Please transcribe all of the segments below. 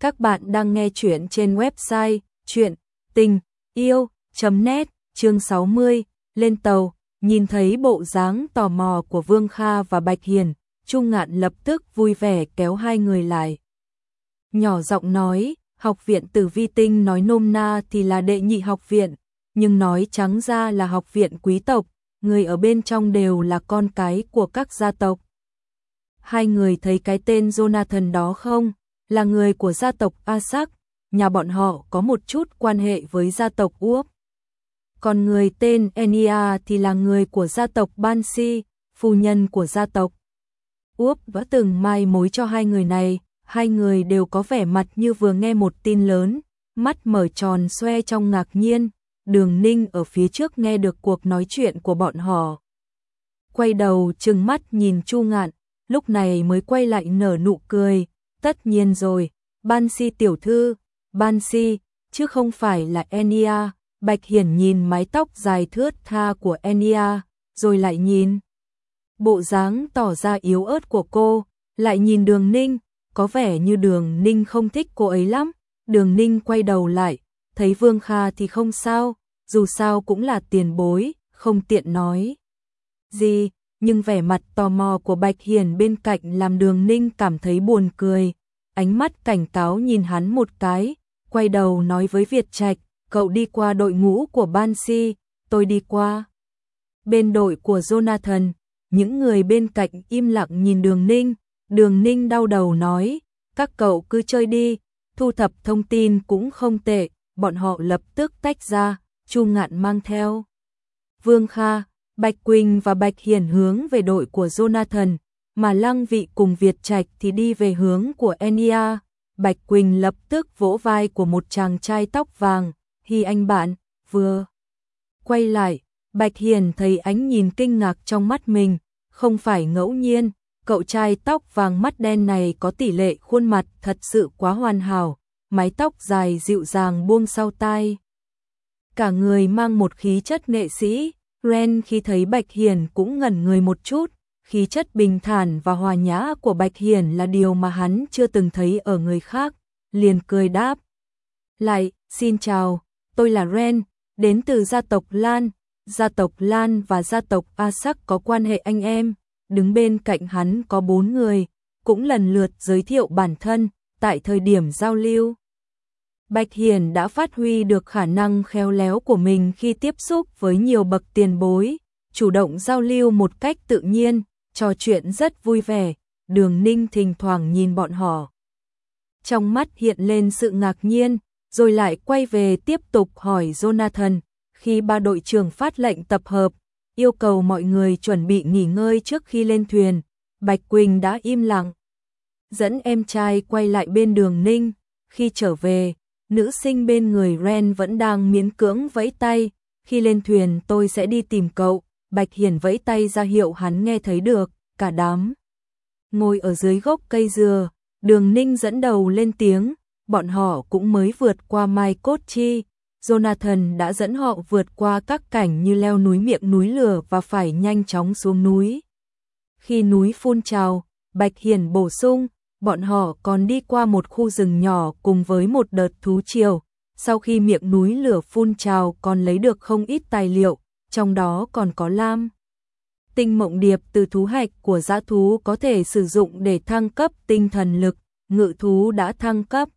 Các bạn đang nghe chuyện trên website chuyện tình yêu.net chương 60, lên tàu, nhìn thấy bộ dáng tò mò của Vương Kha và Bạch Hiền, Trung Ngạn lập tức vui vẻ kéo hai người lại. Nhỏ giọng nói, học viện Tử Vi Tinh nói nôm na thì là đệ nhị học viện, nhưng nói trắng ra là học viện quý tộc, người ở bên trong đều là con cái của các gia tộc. Hai người thấy cái tên Jonathan đó không? Là người của gia tộc Asak, nhà bọn họ có một chút quan hệ với gia tộc Uop. Còn người tên Enia thì là người của gia tộc Bansi, phu nhân của gia tộc. Uop đã từng mai mối cho hai người này, hai người đều có vẻ mặt như vừa nghe một tin lớn, mắt mở tròn xoe trong ngạc nhiên, đường ninh ở phía trước nghe được cuộc nói chuyện của bọn họ. Quay đầu trừng mắt nhìn Chu Ngạn, lúc này mới quay lại nở nụ cười, tất nhiên rồi, Ban Si tiểu thư, Ban Si, chứ không phải là Enia, Bạch Hiển nhìn mái tóc dài thướt tha của Enia, rồi lại nhìn. Bộ dáng tỏ ra yếu ớt của cô, lại nhìn đường ninh, có vẻ như đường ninh không thích cô ấy lắm, đường ninh quay đầu lại, thấy Vương Kha thì không sao, dù sao cũng là tiền bối, không tiện nói. Gì, nhưng vẻ mặt tò mò của Bạch Hiền bên cạnh làm đường ninh cảm thấy buồn cười, ánh mắt cảnh cáo nhìn hắn một cái, quay đầu nói với Việt Trạch, cậu đi qua đội ngũ của Bansi, tôi đi qua. Bên đội của Jonathan, những người bên cạnh im lặng nhìn đường ninh, đường ninh đau đầu nói, các cậu cứ chơi đi, thu thập thông tin cũng không tệ, bọn họ lập tức tách ra, Chu Ngạn mang theo. Vương Kha, Bạch Quỳnh và Bạch Hiển hướng về đội của Jonathan, mà Lăng Vị cùng Việt Trạch thì đi về hướng của Enia. Bạch Quỳnh lập tức vỗ vai của một chàng trai tóc vàng, hi anh bạn, vừa quay lại, Bạch Hiền thấy ánh nhìn kinh ngạc trong mắt mình, không phải ngẫu nhiên, cậu trai tóc vàng mắt đen này có tỷ lệ khuôn mặt thật sự quá hoàn hảo, mái tóc dài dịu dàng buông sau tai. Cả người mang một khí chất nghệ sĩ, Ren khi thấy Bạch Hiền cũng ngẩn người một chút, khí chất bình thản và hòa nhã của Bạch Hiền là điều mà hắn chưa từng thấy ở người khác, liền cười đáp. Lại, xin chào, tôi là Ren, đến từ gia tộc Lan, gia tộc Lan và gia tộc Asak có quan hệ anh em, đứng bên cạnh hắn có bốn người, cũng lần lượt giới thiệu bản thân, tại thời điểm giao lưu. Bạch Hiền đã phát huy được khả năng khéo léo của mình khi tiếp xúc với nhiều bậc tiền bối, chủ động giao lưu một cách tự nhiên, trò chuyện rất vui vẻ, đường ninh thỉnh thoảng nhìn bọn họ. Trong mắt hiện lên sự ngạc nhiên, rồi lại quay về tiếp tục hỏi Jonathan, khi ba đội trưởng phát lệnh tập hợp, yêu cầu mọi người chuẩn bị nghỉ ngơi trước khi lên thuyền, Bạch Quỳnh đã im lặng. Dẫn em trai quay lại bên đường ninh, khi trở về, nữ sinh bên người Ren vẫn đang miễn cưỡng vẫy tay, khi lên thuyền tôi sẽ đi tìm cậu, Bạch Hiển vẫy tay ra hiệu hắn nghe thấy được, cả đám. Ngồi ở dưới gốc cây dừa, đường ninh dẫn đầu lên tiếng, bọn họ cũng mới vượt qua Mai Cốt Chi. Jonathan đã dẫn họ vượt qua các cảnh như leo núi miệng núi lửa và phải nhanh chóng xuống núi. Khi núi phun trào, Bạch Hiển bổ sung, bọn họ còn đi qua một khu rừng nhỏ cùng với một đợt thú triều. Sau khi miệng núi lửa phun trào còn lấy được không ít tài liệu, trong đó còn có lam. Tinh mộng điệp từ thú hạch của giã thú có thể sử dụng để thăng cấp tinh thần lực, ngự thú đã thăng cấp.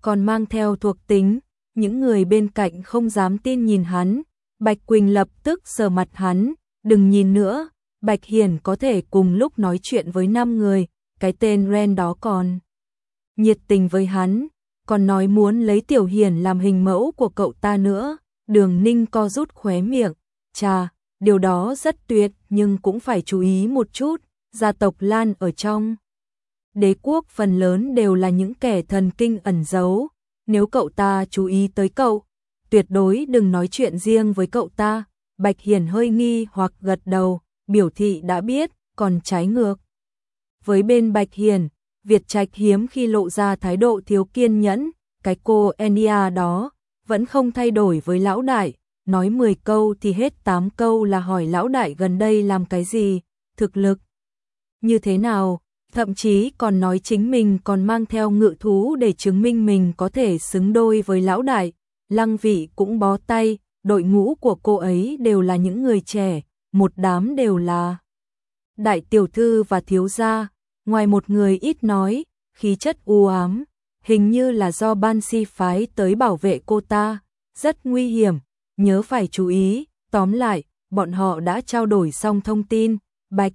Còn mang theo thuộc tính, những người bên cạnh không dám tin nhìn hắn, Bạch Quỳnh lập tức sờ mặt hắn, đừng nhìn nữa, Bạch Hiền có thể cùng lúc nói chuyện với 5 người, cái tên Ren đó còn. Nhiệt tình với hắn, còn nói muốn lấy Tiểu Hiền làm hình mẫu của cậu ta nữa. Đường Ninh co rút khóe miệng, "Chà, điều đó rất tuyệt, nhưng cũng phải chú ý một chút, gia tộc Lan ở trong. Đế quốc phần lớn đều là những kẻ thần kinh ẩn giấu, nếu cậu ta chú ý tới cậu, tuyệt đối đừng nói chuyện riêng với cậu ta." Bạch Hiền hơi nghi hoặc gật đầu, biểu thị đã biết, còn trái ngược với bên Bạch Hiền, Việt Trạch hiếm khi lộ ra thái độ thiếu kiên nhẫn, cái cô Enia đó vẫn không thay đổi với lão đại, nói 10 câu thì hết 8 câu là hỏi lão đại gần đây làm cái gì, thực lực như thế nào, Thậm chí còn nói chính mình còn mang theo ngự thú để chứng minh mình có thể xứng đôi với lão đại. Lăng vị cũng bó tay, đội ngũ của cô ấy đều là những người trẻ, một đám đều là đại tiểu thư và thiếu gia, ngoài một người ít nói, khí chất u ám, hình như là do ban si phái tới bảo vệ cô ta, rất nguy hiểm, nhớ phải chú ý, tóm lại, bọn họ đã trao đổi xong thông tin, Bạch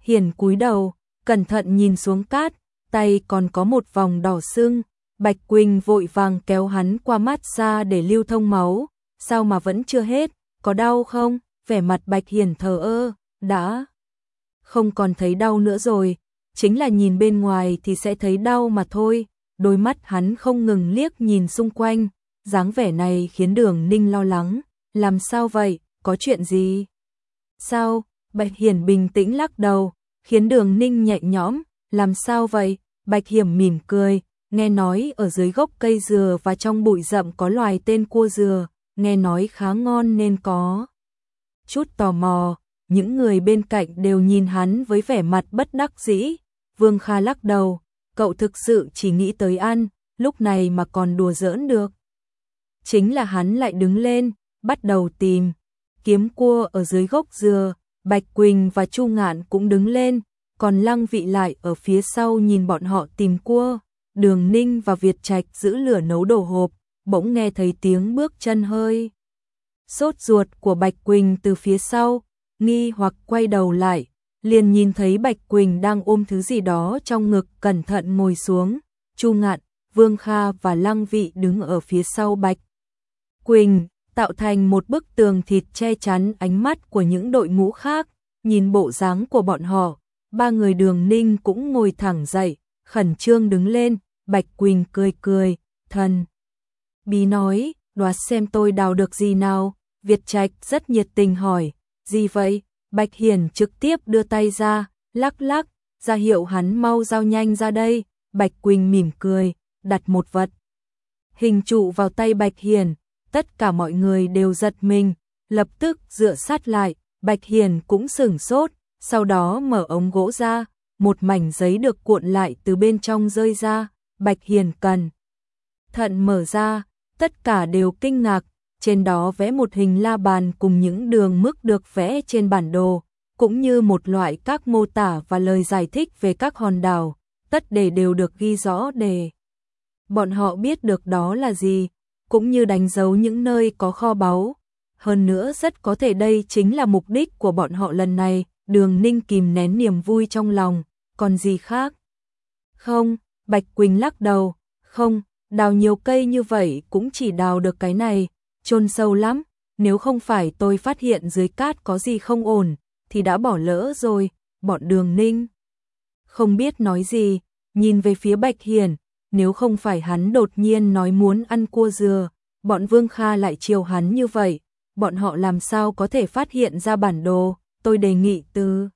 Hiền cúi đầu, cẩn thận nhìn xuống cát, tay còn có một vòng đỏ sưng, Bạch Quỳnh vội vàng kéo hắn qua mát xa để lưu thông máu, sao mà vẫn chưa hết, có đau không? Vẻ mặt Bạch Hiền thờ ơ, đã không còn thấy đau nữa rồi, chính là nhìn bên ngoài thì sẽ thấy đau mà thôi. Đôi mắt hắn không ngừng liếc nhìn xung quanh, dáng vẻ này khiến Đường Ninh lo lắng, làm sao vậy, có chuyện gì? Sao? Bạch Hiển bình tĩnh lắc đầu, khiến Đường Ninh nhẹ nhõm, làm sao vậy? Bạch Hiểm mỉm cười, nghe nói ở dưới gốc cây dừa và trong bụi rậm có loài tên cua dừa, nghe nói khá ngon nên có chút tò mò, những người bên cạnh đều nhìn hắn với vẻ mặt bất đắc dĩ. Vương Kha lắc đầu, cậu thực sự chỉ nghĩ tới ăn, lúc này mà còn đùa giỡn được. Chính là hắn lại đứng lên, bắt đầu tìm, kiếm cua ở dưới gốc dừa, Bạch Quỳnh và Chu Ngạn cũng đứng lên, còn Lăng Vị lại ở phía sau nhìn bọn họ tìm cua. Đường Ninh và Việt Trạch giữ lửa nấu đồ hộp, bỗng nghe thấy tiếng bước chân hơi. Sốt ruột của Bạch Quỳnh từ phía sau, nghi hoặc quay đầu lại, liền nhìn thấy Bạch Quỳnh đang ôm thứ gì đó trong ngực cẩn thận ngồi xuống, Chu Ngạn, Vương Kha và Lăng Vị đứng ở phía sau Bạch Quỳnh, tạo thành một bức tường thịt che chắn ánh mắt của những đội ngũ khác, nhìn bộ dáng của bọn họ, ba người đường ninh cũng ngồi thẳng dậy, khẩn trương đứng lên, Bạch Quỳnh cười cười, thần. Bí nói, đoán xem tôi đào được gì nào, Việt Trạch rất nhiệt tình hỏi, gì vậy? Bạch Hiền trực tiếp đưa tay ra, lắc lắc, ra hiệu hắn mau giao nhanh ra đây, Bạch Quỳnh mỉm cười, đặt một vật. Hình trụ vào tay Bạch Hiền, tất cả mọi người đều giật mình, lập tức dựa sát lại, Bạch Hiền cũng sửng sốt, sau đó mở ống gỗ ra, một mảnh giấy được cuộn lại từ bên trong rơi ra, Bạch Hiền cần. Thận mở ra, tất cả đều kinh ngạc, trên đó vẽ một hình la bàn cùng những đường mức được vẽ trên bản đồ, cũng như một loại các mô tả và lời giải thích về các hòn đảo, tất để đều được ghi rõ để bọn họ biết được đó là gì, cũng như đánh dấu những nơi có kho báu. Hơn nữa rất có thể đây chính là mục đích của bọn họ lần này, đường ninh kìm nén niềm vui trong lòng, còn gì khác? Không, Bạch Quỳnh lắc đầu, không, đào nhiều cây như vậy cũng chỉ đào được cái này, chôn sâu lắm, nếu không phải tôi phát hiện dưới cát có gì không ổn, thì đã bỏ lỡ rồi, bọn đường ninh. Không biết nói gì, nhìn về phía Bạch Hiền, nếu không phải hắn đột nhiên nói muốn ăn cua dừa, bọn Vương Kha lại chiều hắn như vậy, bọn họ làm sao có thể phát hiện ra bản đồ, tôi đề nghị từ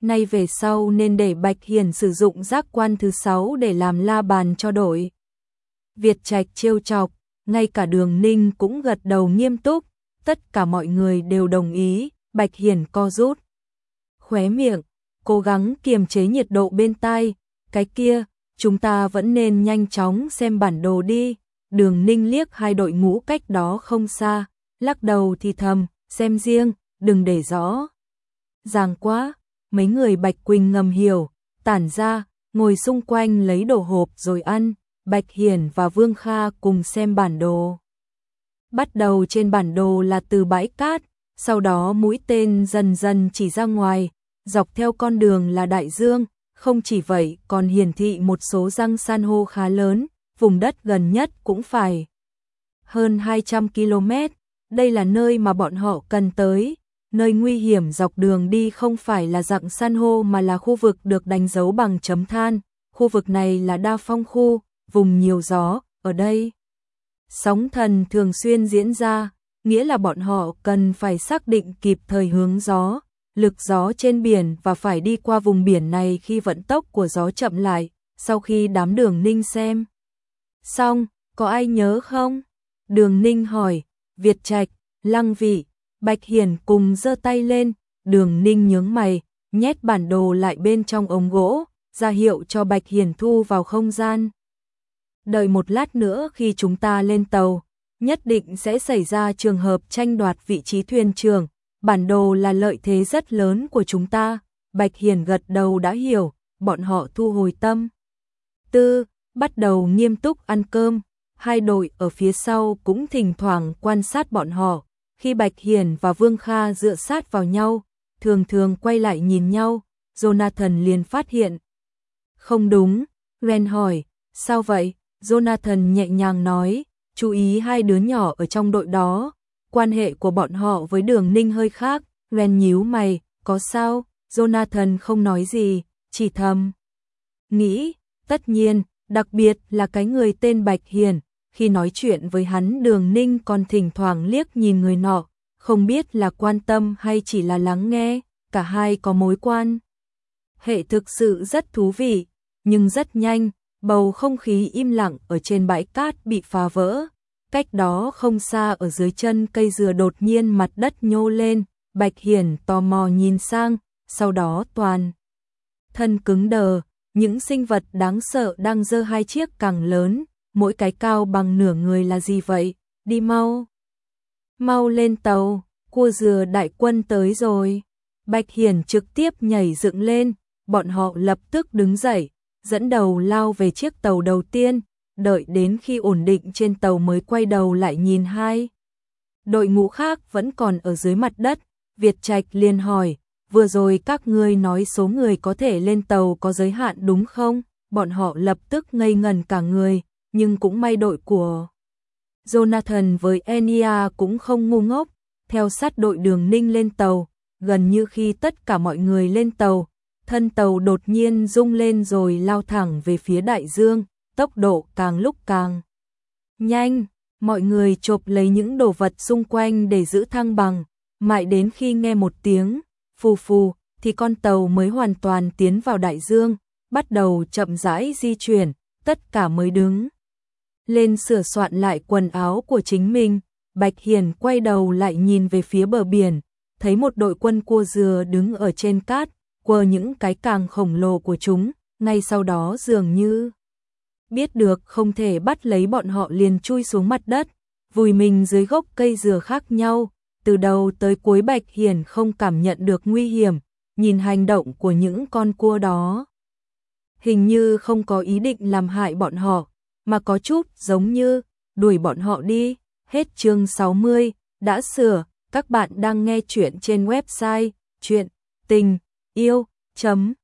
nay về sau nên để Bạch Hiền sử dụng giác quan thứ sáu để làm la bàn cho đội. Việt Trạch trêu chọc, ngay cả đường ninh cũng gật đầu nghiêm túc, tất cả mọi người đều đồng ý, Bạch Hiền co rút. Khóe miệng, cố gắng kiềm chế nhiệt độ bên tai, cái kia, chúng ta vẫn nên nhanh chóng xem bản đồ đi. Đường ninh liếc hai đội ngũ cách đó không xa, lắc đầu thì thầm, xem riêng, đừng để rõ. Giàng quá, mấy người Bạch Quỳnh ngầm hiểu, tản ra, ngồi xung quanh lấy đồ hộp rồi ăn. Bạch Hiển và Vương Kha cùng xem bản đồ. Bắt đầu trên bản đồ là từ bãi cát, sau đó mũi tên dần dần chỉ ra ngoài, dọc theo con đường là đại dương, không chỉ vậy còn hiển thị một số răng san hô khá lớn, vùng đất gần nhất cũng phải hơn 200 km, đây là nơi mà bọn họ cần tới. Nơi nguy hiểm dọc đường đi không phải là dạng san hô mà là khu vực được đánh dấu bằng chấm than, khu vực này là đa phong khu, vùng nhiều gió, ở đây. Sóng thần thường xuyên diễn ra, nghĩa là bọn họ cần phải xác định kịp thời hướng gió, lực gió trên biển và phải đi qua vùng biển này khi vận tốc của gió chậm lại, sau khi đám đường ninh xem. Xong, có ai nhớ không? Đường ninh hỏi, Việt Trạch, Lăng Vị, Bạch Hiền cùng giơ tay lên, đường ninh nhướng mày, nhét bản đồ lại bên trong ống gỗ, ra hiệu cho Bạch Hiền thu vào không gian. Đợi một lát nữa khi chúng ta lên tàu, nhất định sẽ xảy ra trường hợp tranh đoạt vị trí thuyền trưởng, bản đồ là lợi thế rất lớn của chúng ta. Bạch Hiền gật đầu đã hiểu, bọn họ thu hồi tâm. Tư, bắt đầu nghiêm túc ăn cơm, hai đội ở phía sau cũng thỉnh thoảng quan sát bọn họ. Khi Bạch Hiền và Vương Kha dựa sát vào nhau, thường thường quay lại nhìn nhau, Jonathan liền phát hiện. Không đúng, Ren hỏi, sao vậy? Jonathan nhẹ nhàng nói, chú ý hai đứa nhỏ ở trong đội đó, quan hệ của bọn họ với đường ninh hơi khác, Ren nhíu mày, có sao? Jonathan không nói gì, chỉ thầm. Nghĩ, tất nhiên, đặc biệt là cái người tên Bạch Hiền, khi nói chuyện với hắn đường ninh còn thỉnh thoảng liếc nhìn người nọ, không biết là quan tâm hay chỉ là lắng nghe, cả hai có mối quan. Hệ thực sự rất thú vị, nhưng rất nhanh, bầu không khí im lặng ở trên bãi cát bị phá vỡ. Cách đó không xa ở dưới chân cây dừa đột nhiên mặt đất nhô lên, Bạch Hiển tò mò nhìn sang, sau đó toàn. Thân cứng đờ, những sinh vật đáng sợ đang dơ hai chiếc càng lớn, mỗi cái cao bằng nửa người là gì vậy, đi mau. Mau lên tàu, cua dừa đại quân tới rồi. Bạch Hiển trực tiếp nhảy dựng lên, bọn họ lập tức đứng dậy, dẫn đầu lao về chiếc tàu đầu tiên, đợi đến khi ổn định trên tàu mới quay đầu lại nhìn hai. Đội ngũ khác vẫn còn ở dưới mặt đất, Việt Trạch liền hỏi, vừa rồi các ngươi nói số người có thể lên tàu có giới hạn đúng không? Bọn họ lập tức ngây ngần cả người, nhưng cũng may đội của Jonathan với Enia cũng không ngu ngốc, theo sát đội đường ninh lên tàu, gần như khi tất cả mọi người lên tàu, thân tàu đột nhiên rung lên rồi lao thẳng về phía đại dương, tốc độ càng lúc càng nhanh, mọi người chộp lấy những đồ vật xung quanh để giữ thăng bằng, mãi đến khi nghe một tiếng phù phù thì con tàu mới hoàn toàn tiến vào đại dương, bắt đầu chậm rãi di chuyển, tất cả mới đứng lên sửa soạn lại quần áo của chính mình. Bạch Hiền quay đầu lại nhìn về phía bờ biển, thấy một đội quân cua dừa đứng ở trên cát, quơ những cái càng khổng lồ của chúng, ngay sau đó dường như biết được không thể bắt lấy bọn họ liền chui xuống mặt đất, vùi mình dưới gốc cây dừa khác nhau, từ đầu tới cuối Bạch Hiền không cảm nhận được nguy hiểm, nhìn hành động của những con cua đó. Hình như không có ý định làm hại bọn họ, mà có chút giống như đuổi bọn họ đi. Hết chương 60, đã sửa, các bạn đang nghe chuyện trên website chuyện tình yêu.net